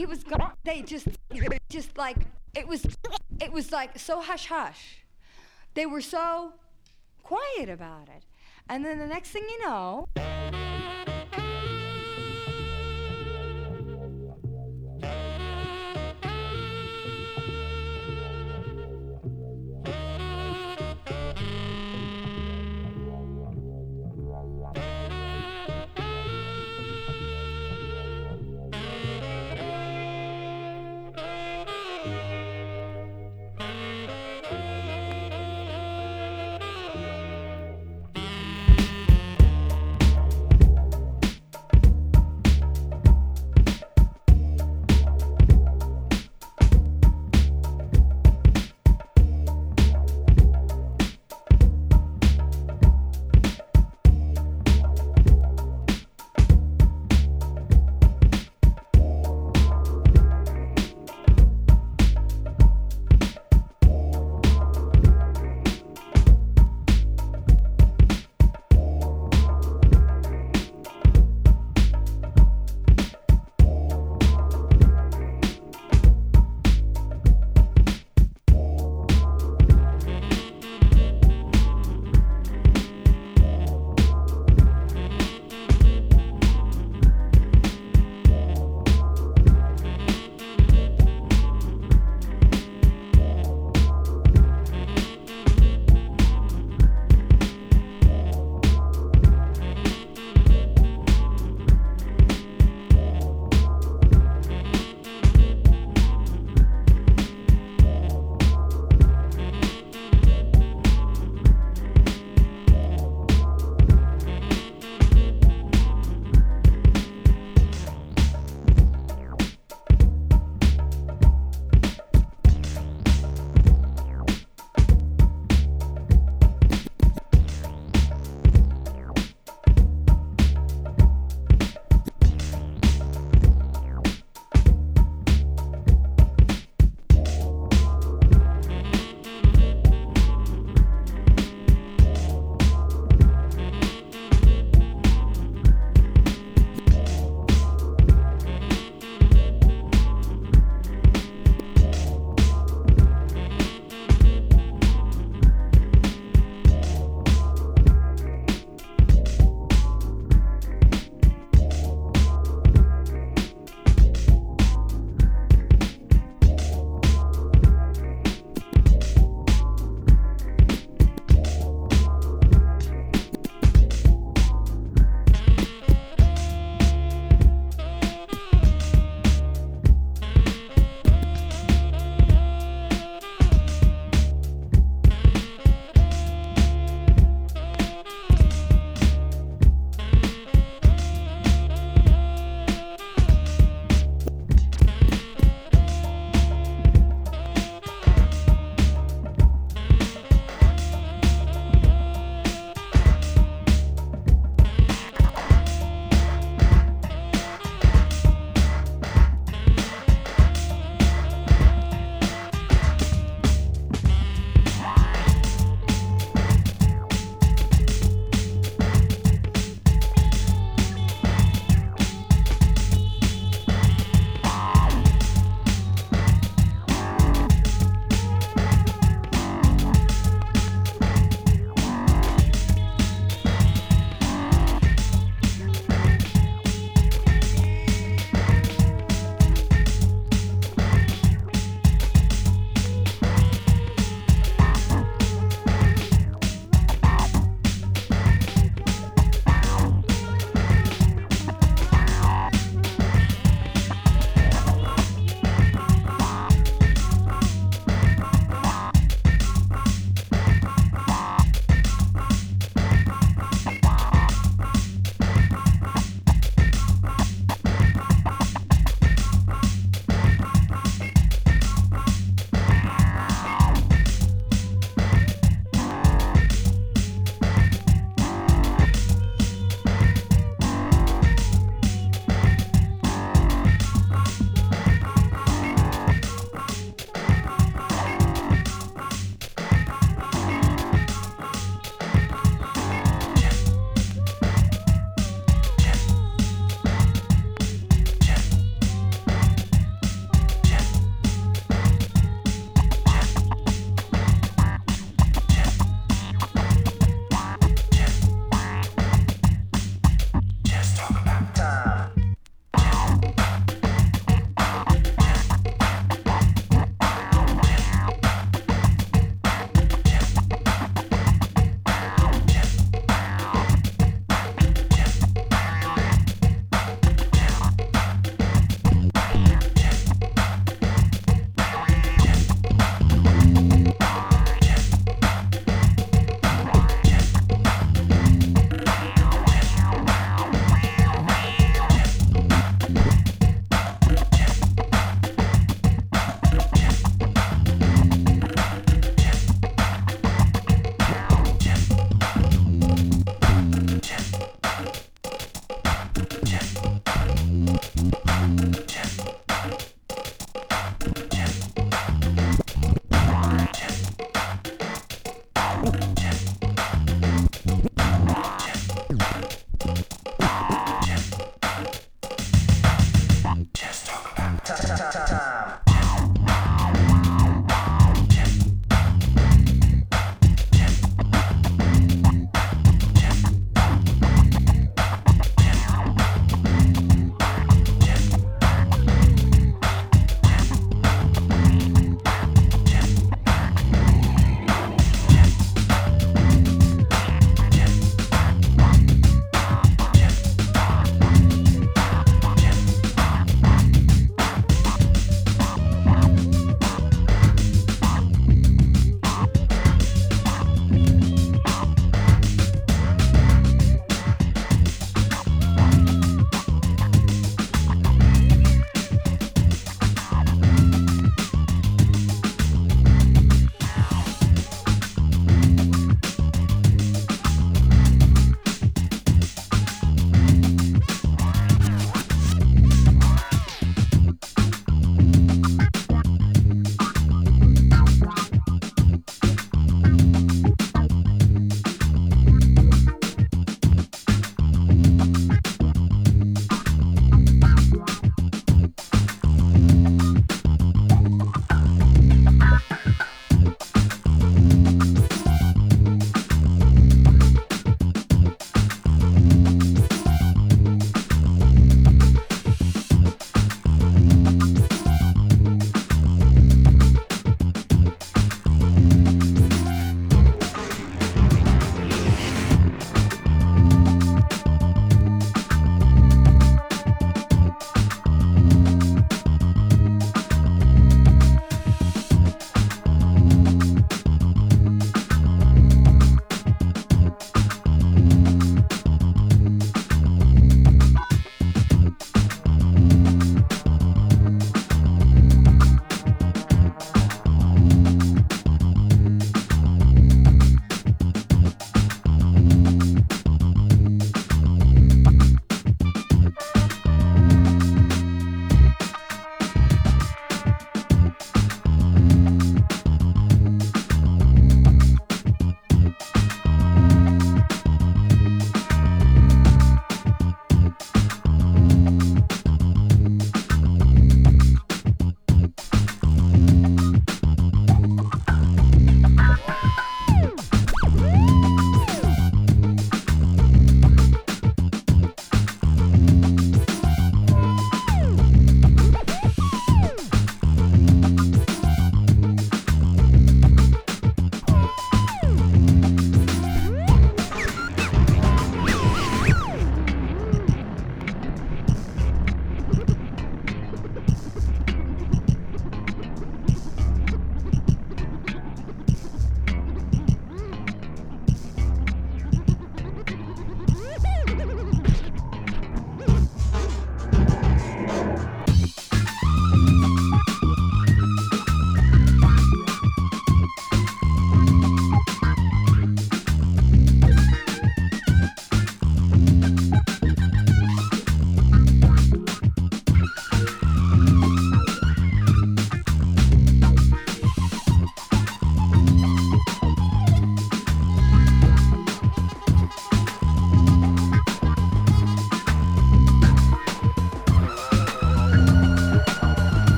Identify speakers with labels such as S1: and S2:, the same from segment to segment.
S1: he was gone. They just, just like it was, it was like so hush hush. They were so quiet about it, and then the next thing you know.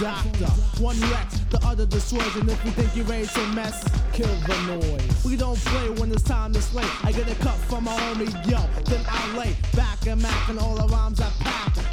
S2: Doctor. One wrecks, the other destroys, and if you think you're ready to mess, kill the noise. We don't play when it's time to slay. I get a cut from my homie, yo, then I lay back and mac and all the rhymes I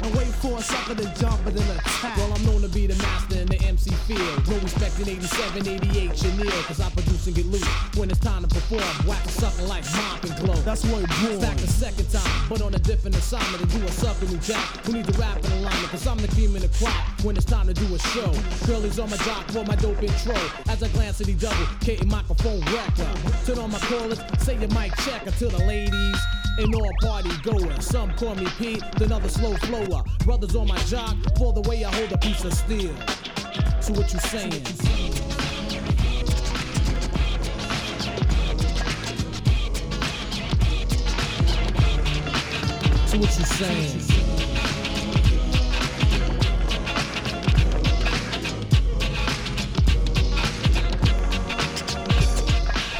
S2: and wait for a sucker to jump and then attack.
S3: Well, I'm known to be the master in the MC field. No respect in 87, 88, Chanel, cause I produce and get loose when it's time to perform. Wax something like Mop and Glo.
S2: That's what born.
S3: Back a second time, but on a different assignment to do a sucker new jack. Who needs to rap in alignment? Cause I'm the cream in the crop when it's time to do a show. Curly's on my jock for my dope intro. As I glance at the double, K microphone wrecker. Turn on my callers, say your mic check until the ladies and all party goers. Some call me Pete, then others slow flower. Brothers on my jock for the way I hold a piece of steel. So what you saying? So what you saying?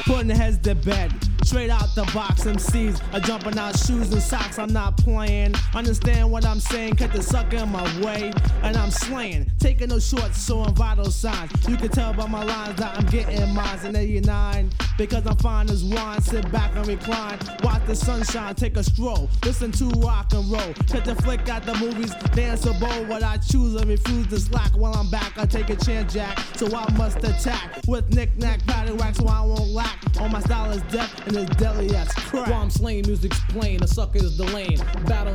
S2: putting heads to bed. Straight out the box, MCs are jumping out shoes and socks. I'm not playing. Understand what I'm saying? Cut the sucker in my way, and I'm slaying. Taking no shorts, showing vital signs. You can tell by my lines that I'm getting mines in 89. Because I'm fine as wine. Sit back and recline. Watch the sunshine, take a stroll. Listen to rock and roll. Cut the flick at the movies, dance a bowl. What I choose and refuse to slack while I'm back. I take a chance, Jack. So I must attack with knick-knack, wax, so I won't lack. All my style is death and it's deadly that's crack.
S3: While I'm slaying, music's plain, a sucker is the lane.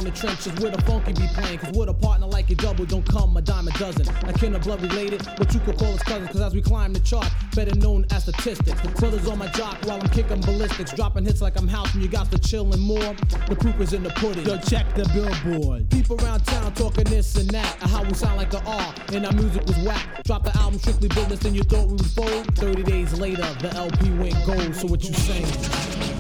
S3: The trenches where the funky be playing. Cause with a partner like a double, don't come a dime a dozen. I can't blood related, but you could call us cousins. Cause as we climb the chart, better known as statistics. The brothers on my jock while I'm kicking ballistics. Dropping hits like I'm house you got the chillin' more. The proof is in the pudding.
S2: Yo, check the billboard.
S3: People around town talking this and that. How we sound like the R, and our music was whack. Drop the album strictly business, and you thought we would bold. 30 days later, the LP went gold. So what you saying?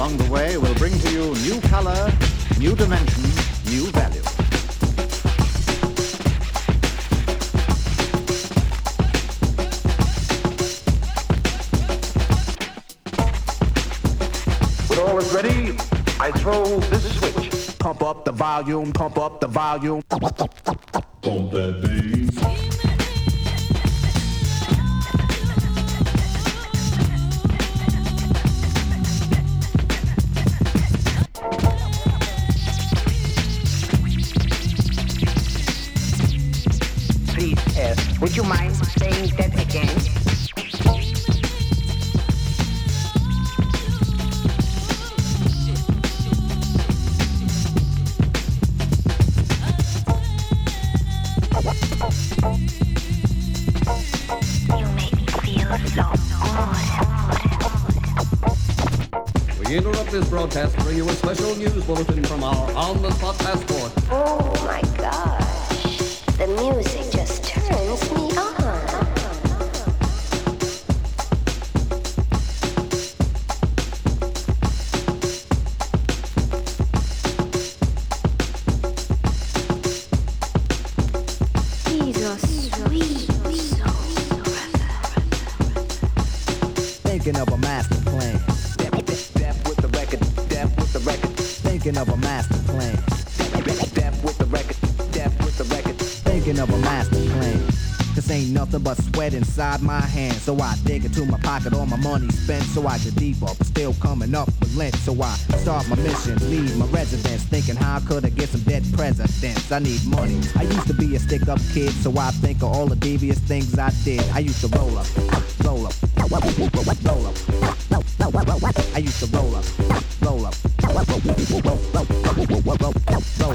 S4: Along the way will bring to you new color, new dimension, new value.
S5: When all is ready, I throw this switch.
S6: Pump up the volume, pump up the volume. Nothing but sweat inside my hand. So I dig into my pocket, all my money spent. So I get deeper, but still coming up with lint. So I start my mission, leave my residence. Thinking how could I get some dead presidents? I need money. I used to be a stick up kid, so I think of all the devious things I did. I used to roll up, roll up, roll up. I used to roll up, roll up.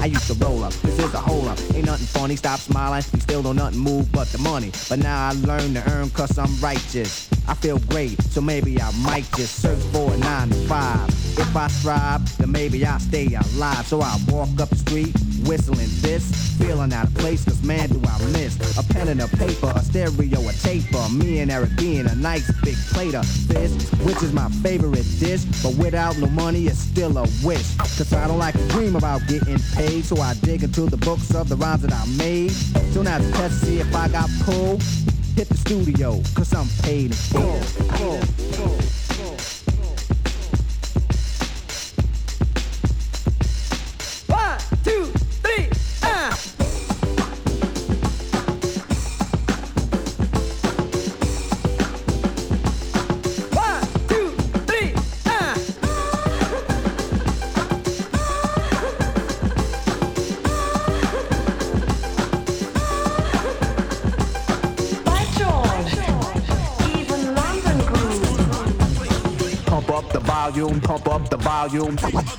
S6: I used to roll up. This is a hole up. Ain't nothing funny. Stop smiling. You still don't nothing move but the money. But now I learn to earn cause I'm righteous. I feel great, so maybe I might just search for a nine to five. If I strive, then maybe I'll stay alive. So I walk up the street, whistling this, feeling out of place, cause man do I miss a pen and a paper, a stereo, a taper. Me and Eric being a nice big plate of fish, which is my favorite dish. But without no money, it's still a wish. Cause I don't like to dream about getting paid, so I dig into the books of the rhymes that I made. So now to test see if I got pulled. Hit the studio, cause I'm paid in full. Volume.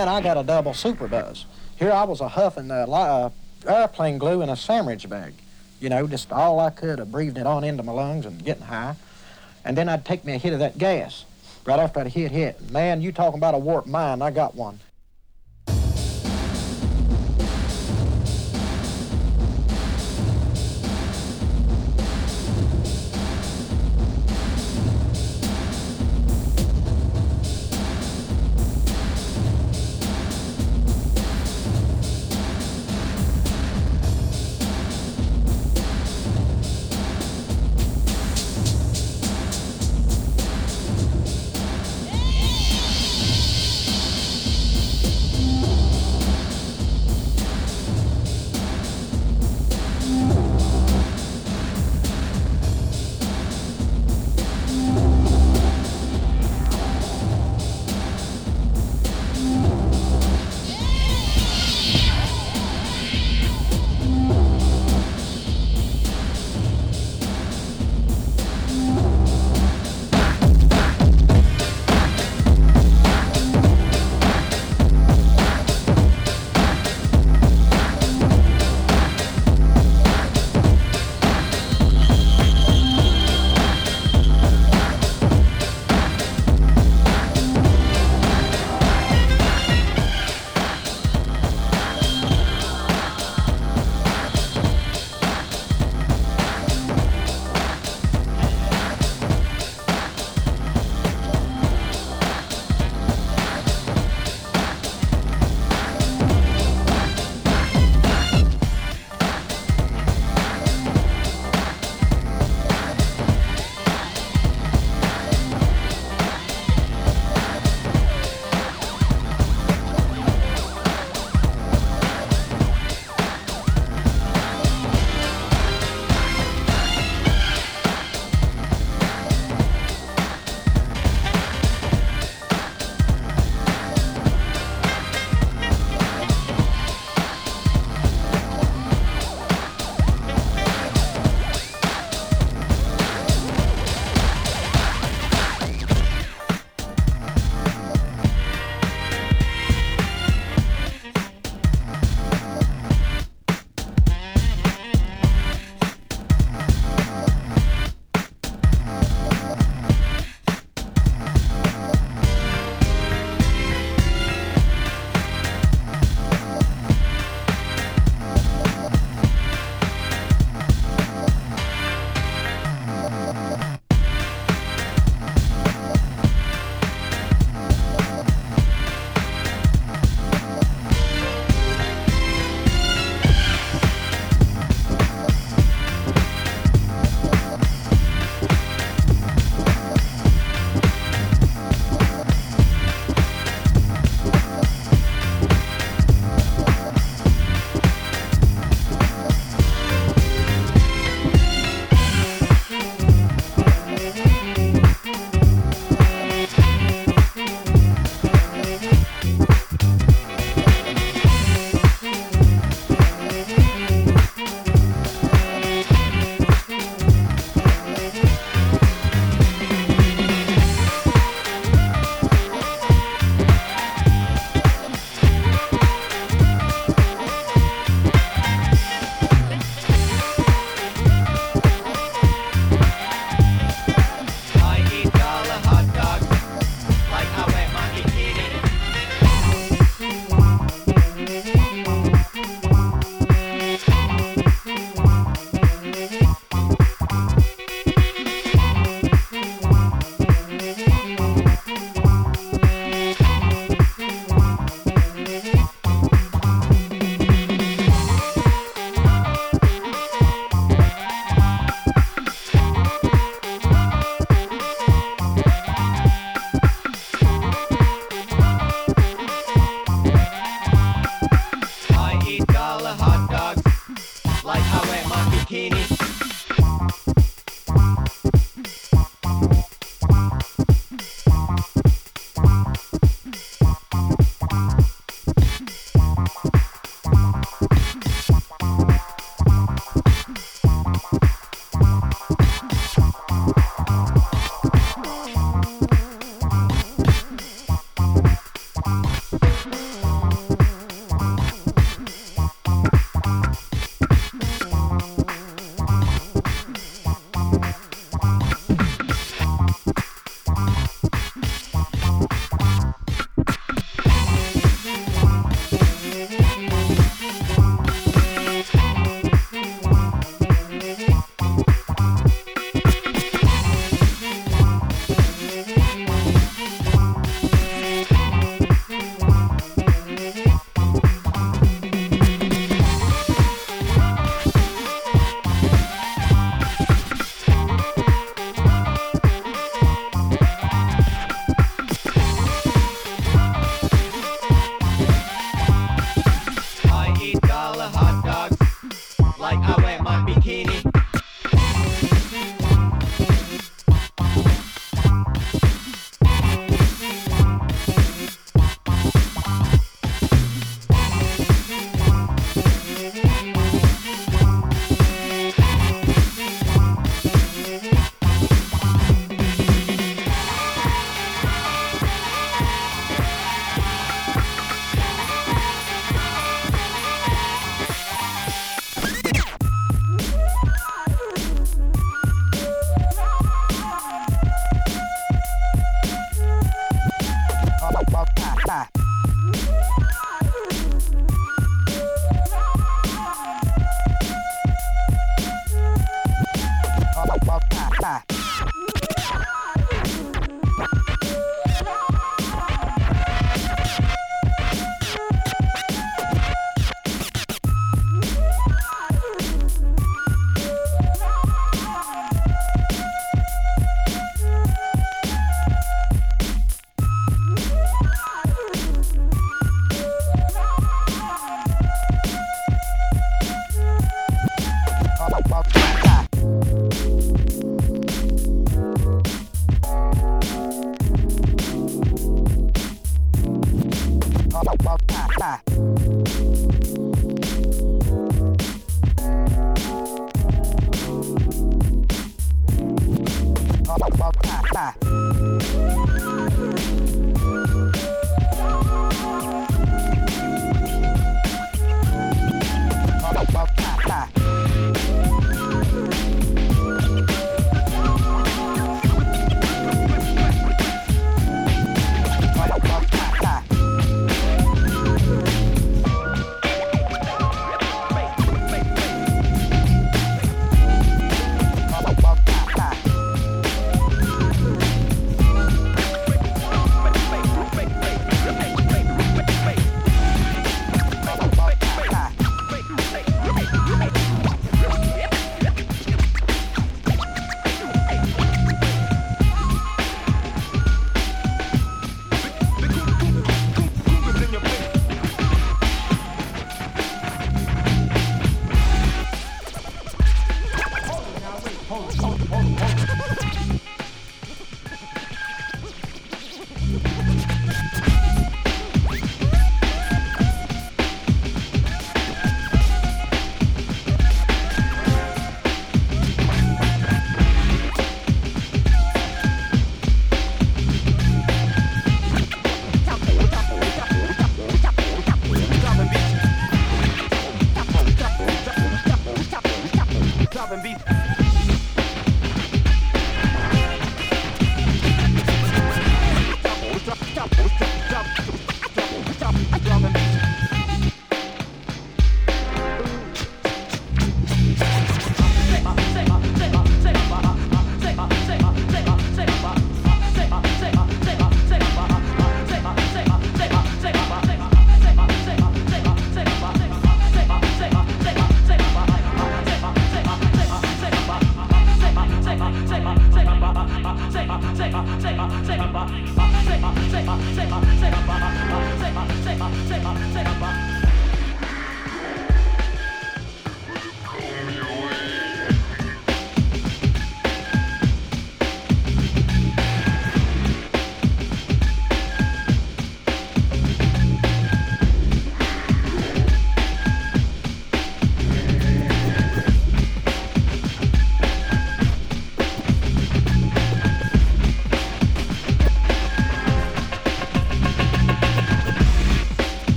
S7: Man, I got a double super buzz. Here I was a huffing uh, uh, airplane glue in a sandwich bag. You know, just all I could of breathing it on into my lungs and getting high. And then I'd take me a hit of that gas. Right after I'd hit hit. Man, you talking about a warped mind, I got one.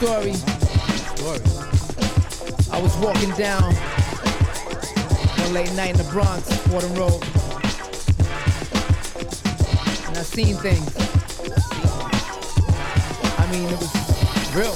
S8: Story.
S9: Story.
S8: I was walking down one late night in the Bronx, Fordham Road. And I seen things. I mean, it was real.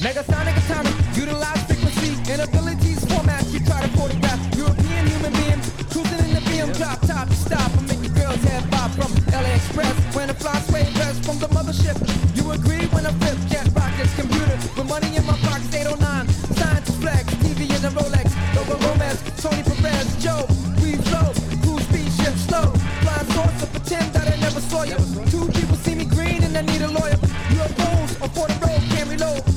S8: Megasonic atomic, utilize frequency abilities format. You try to photograph European human beings cruising in the BM drop top. Stop and make your girls head bob from LA Express. When a fly sway dress from the mothership, agree when I flip jet rockets, computer with money in my pockets. 809, science flex, TV and a Rolex, logo romance, Tony Perez, Joe, we flow, cruise speed ship slow, flying saucer, pretend that I never saw you. Two people see me green and I need a lawyer. UFOs for the road, can't reload.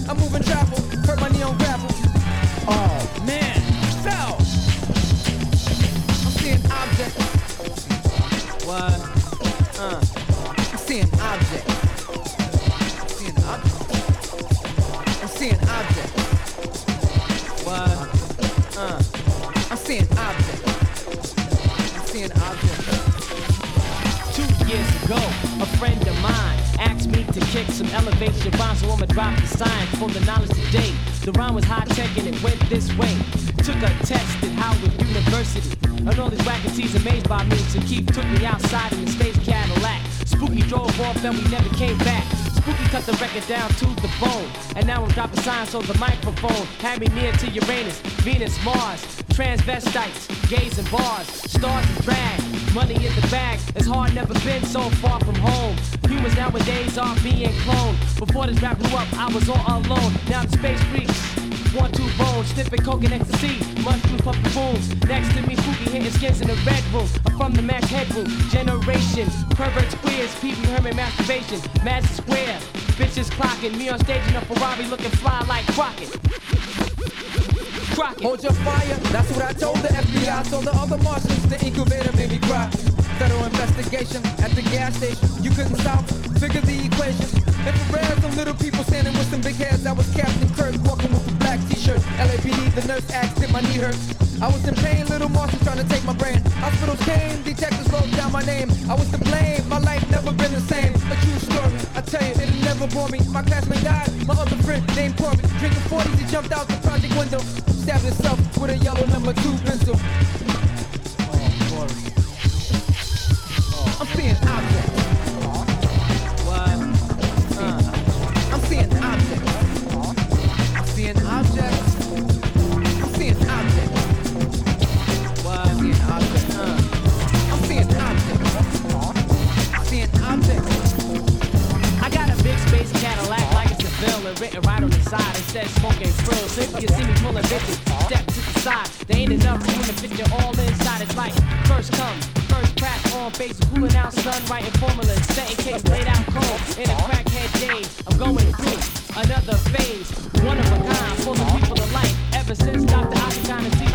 S10: Kick some elevation rhymes, so I'ma drop the sign for the knowledge today. The rhyme was high tech and it went this way. Took a test at Howard University, and all these wackatees amazed by me. So Keith took me outside in the space Cadillac. Spooky drove off and we never came back. Spooky cut the record down to the bone, and now I'm dropping signs on the microphone. Had me near to Uranus, Venus, Mars, transvestites, gays and bars, stars and drag, money in the bag. It's hard, never been so far from home. Humans nowadays are being cloned. Before this rap blew up, I was all alone. Now the space freaks. One, two bones, sniffing coke and ecstasy, mushroom puffin' fools. Next to me, spooky hitting skins in the red room. I'm from the max headroom, generation. Perverts, queers, peeping hermit masturbation. Madison Square, bitches clocking. Me on stage in a Ferrari looking fly like Crockett. Crockett.
S8: Hold your fire, that's what I told the FBI. I Told the other Martians the incubator made me cry. Federal investigation at the gas station. You couldn't solve, figure the equation. Infrared, some little people standing with some big heads. I was Captain Kirk walking with a black t-shirt. LAPD, the nurse asked if my knee hurt. I was in pain, little Martians trying to take my brain. Hospitals came, detectives wrote down my name. I was to blame, my life never been the same. A true story, I tell you, it'll never bore me. My classmate died, my other friend named Corbin. Drinking 40s, he jumped out the project window. Stabbed himself with a yellow number two pencil. I'm seeing objects. What? I'm seeing objects. I'm seeing objects. I'm seeing objects. What? I'm seeing objects. I'm seeing objects.
S10: I got a big space Cadillac like it's a villain written right on the side. It says smoking thrills. So if you see me pulling bitches, side. There ain't enough room to fit you all inside. It's like first come, first crack on base, cooling out sun, writing formulas, setting case laid out cold in a crackhead days. I'm going through another phase, one of a kind, full of people alike. Ever since Dr. Octagon seems